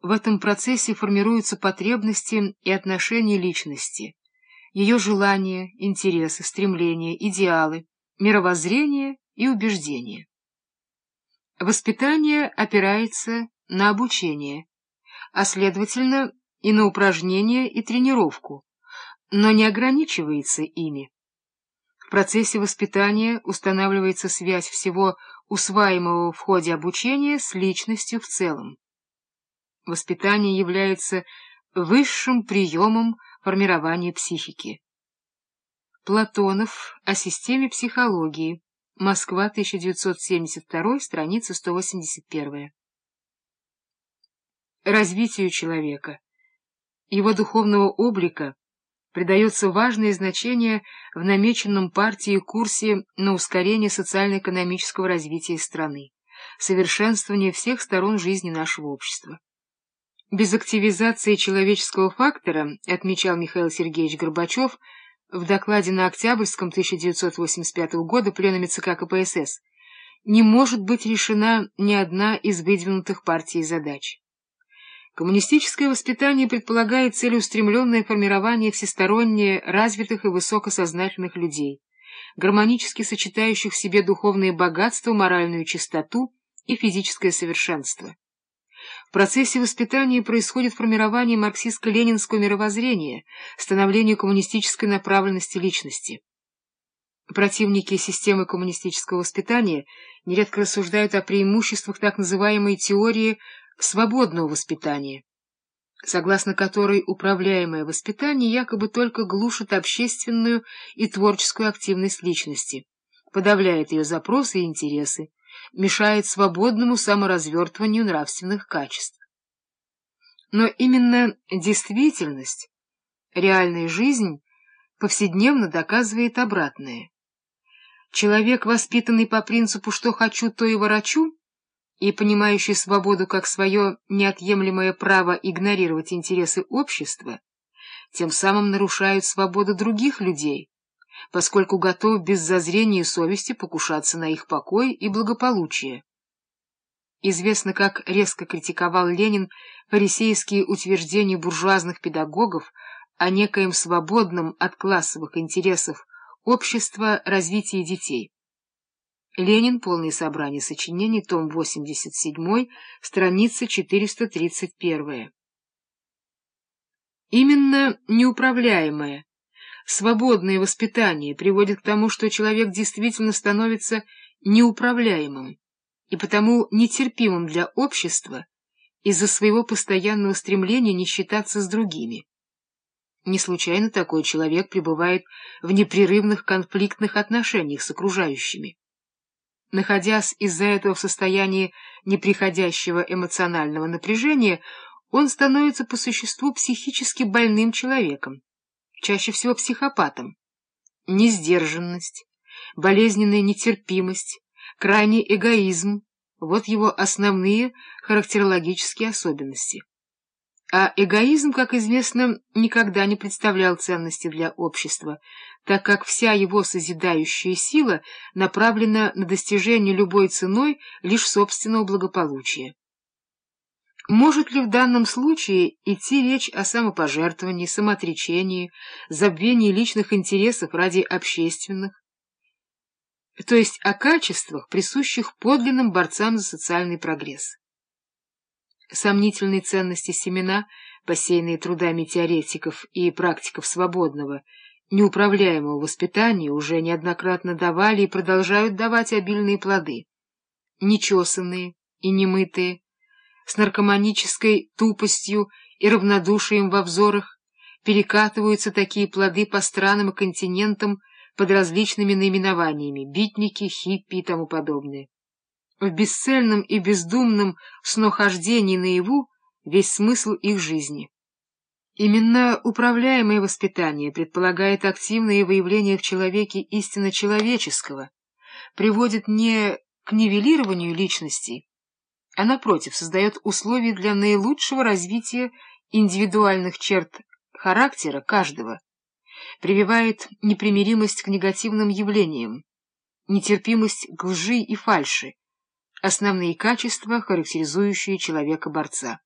В этом процессе формируются потребности и отношения личности, ее желания, интересы, стремления, идеалы, мировоззрение и убеждения. Воспитание опирается на обучение, а следовательно и на упражнения и тренировку, но не ограничивается ими. В процессе воспитания устанавливается связь всего усваиваемого в ходе обучения с личностью в целом. Воспитание является высшим приемом формирования психики. Платонов о системе психологии. Москва, 1972, страница 181. Развитию человека, его духовного облика придается важное значение в намеченном партии курсе на ускорение социально-экономического развития страны, совершенствование всех сторон жизни нашего общества. Без активизации человеческого фактора, отмечал Михаил Сергеевич Горбачев в докладе на Октябрьском 1985 года пленуме ЦК КПСС, не может быть решена ни одна из выдвинутых партией задач. Коммунистическое воспитание предполагает целеустремленное формирование всесторонне развитых и высокосознательных людей, гармонически сочетающих в себе духовное богатство, моральную чистоту и физическое совершенство. В процессе воспитания происходит формирование марксистско-ленинского мировоззрения, становление коммунистической направленности личности. Противники системы коммунистического воспитания нередко рассуждают о преимуществах так называемой теории свободного воспитания, согласно которой управляемое воспитание якобы только глушит общественную и творческую активность личности, подавляет ее запросы и интересы, мешает свободному саморазвертыванию нравственных качеств. Но именно действительность, реальная жизнь, повседневно доказывает обратное. Человек, воспитанный по принципу «что хочу, то и ворочу», и понимающий свободу как свое неотъемлемое право игнорировать интересы общества, тем самым нарушают свободу других людей, поскольку готов без зазрения совести покушаться на их покой и благополучие. Известно, как резко критиковал Ленин фарисейские утверждения буржуазных педагогов о некоем свободном от классовых интересов общества развитии детей. Ленин. Полное собрание сочинений. Том 87. Страница 431. Именно неуправляемое, свободное воспитание приводит к тому, что человек действительно становится неуправляемым и потому нетерпимым для общества из-за своего постоянного стремления не считаться с другими. Не случайно такой человек пребывает в непрерывных конфликтных отношениях с окружающими. Находясь из-за этого в состоянии неприходящего эмоционального напряжения, он становится по существу психически больным человеком, чаще всего психопатом. Несдержанность, болезненная нетерпимость, крайний эгоизм — вот его основные характерологические особенности. А эгоизм, как известно, никогда не представлял ценности для общества, так как вся его созидающая сила направлена на достижение любой ценой лишь собственного благополучия. Может ли в данном случае идти речь о самопожертвовании, самоотречении, забвении личных интересов ради общественных, то есть о качествах, присущих подлинным борцам за социальный прогресс? сомнительной ценности семена, посеянные трудами теоретиков и практиков свободного, неуправляемого воспитания, уже неоднократно давали и продолжают давать обильные плоды. Нечесанные и немытые, с наркоманической тупостью и равнодушием во взорах, перекатываются такие плоды по странам и континентам под различными наименованиями — битники, хиппи и тому подобное. В бесцельном и бездумном снохождении наяву весь смысл их жизни. Именно управляемое воспитание предполагает активное выявление в человеке истинно человеческого, приводит не к нивелированию личностей, а, напротив, создает условия для наилучшего развития индивидуальных черт характера каждого, прививает непримиримость к негативным явлениям, нетерпимость к лжи и фальши, основные качества, характеризующие человека-борца.